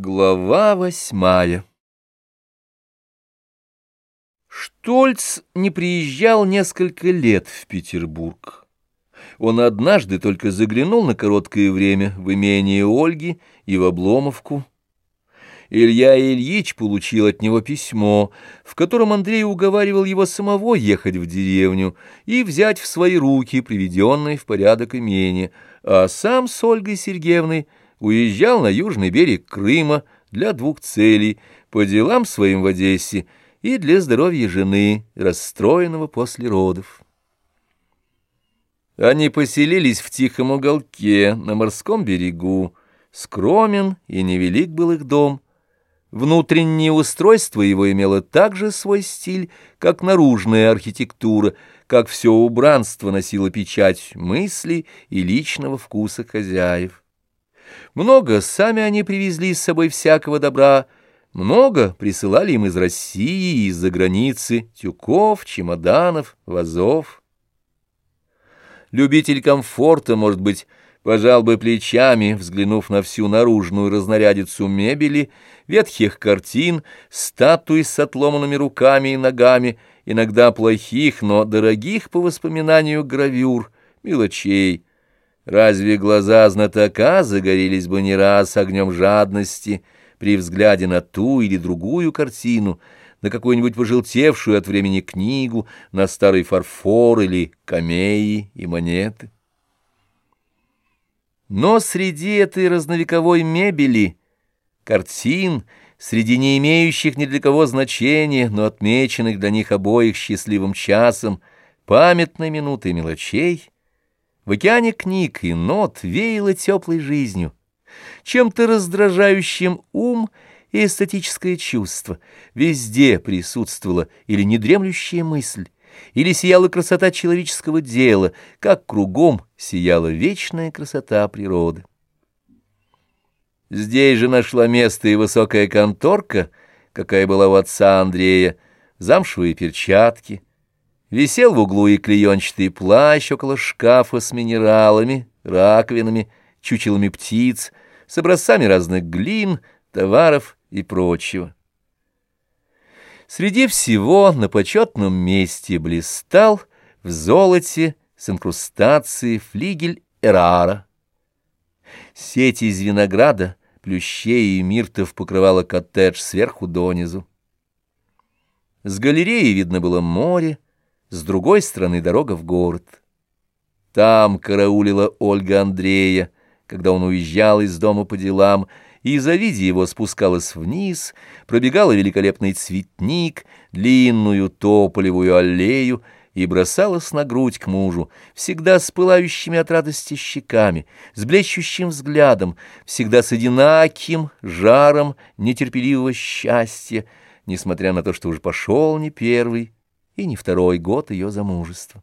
Глава восьмая Штольц не приезжал несколько лет в Петербург. Он однажды только заглянул на короткое время в имение Ольги и в Обломовку. Илья Ильич получил от него письмо, в котором Андрей уговаривал его самого ехать в деревню и взять в свои руки приведенное в порядок имение, а сам с Ольгой Сергеевной – уезжал на южный берег Крыма для двух целей – по делам своим в Одессе и для здоровья жены, расстроенного после родов. Они поселились в тихом уголке на морском берегу. Скромен и невелик был их дом. Внутреннее устройство его имело также свой стиль, как наружная архитектура, как все убранство носило печать мысли и личного вкуса хозяев. Много сами они привезли с собой всякого добра, много присылали им из России и из-за границы тюков, чемоданов, вазов. Любитель комфорта, может быть, пожал бы плечами, взглянув на всю наружную разнарядицу мебели, ветхих картин, статуй с отломанными руками и ногами, иногда плохих, но дорогих по воспоминанию гравюр, мелочей, Разве глаза знатока загорелись бы не раз огнем жадности при взгляде на ту или другую картину, на какую-нибудь пожелтевшую от времени книгу, на старый фарфор или камеи и монеты? Но среди этой разновековой мебели, картин, среди не имеющих ни для кого значения, но отмеченных для них обоих счастливым часом, памятной минутой мелочей — в океане книг и нот веяло теплой жизнью, чем-то раздражающим ум и эстетическое чувство. Везде присутствовала или недремлющая мысль, или сияла красота человеческого дела, как кругом сияла вечная красота природы. Здесь же нашла место и высокая конторка, какая была у отца Андрея, замшевые перчатки — Висел в углу и клеенчатый плащ около шкафа с минералами, раковинами, чучелами птиц, с образцами разных глин, товаров и прочего. Среди всего на почетном месте блистал в золоте с инкрустацией флигель Эрара. Сеть из винограда, плющей и миртов покрывала коттедж сверху донизу. С галереи видно было море, с другой стороны дорога в город. Там караулила Ольга Андрея, когда он уезжал из дома по делам, и, завидя его, спускалась вниз, пробегала великолепный цветник, длинную тополевую аллею, и бросалась на грудь к мужу, всегда с пылающими от радости щеками, с блещущим взглядом, всегда с одинаким жаром нетерпеливого счастья, несмотря на то, что уже пошел не первый, и не второй год ее замужества.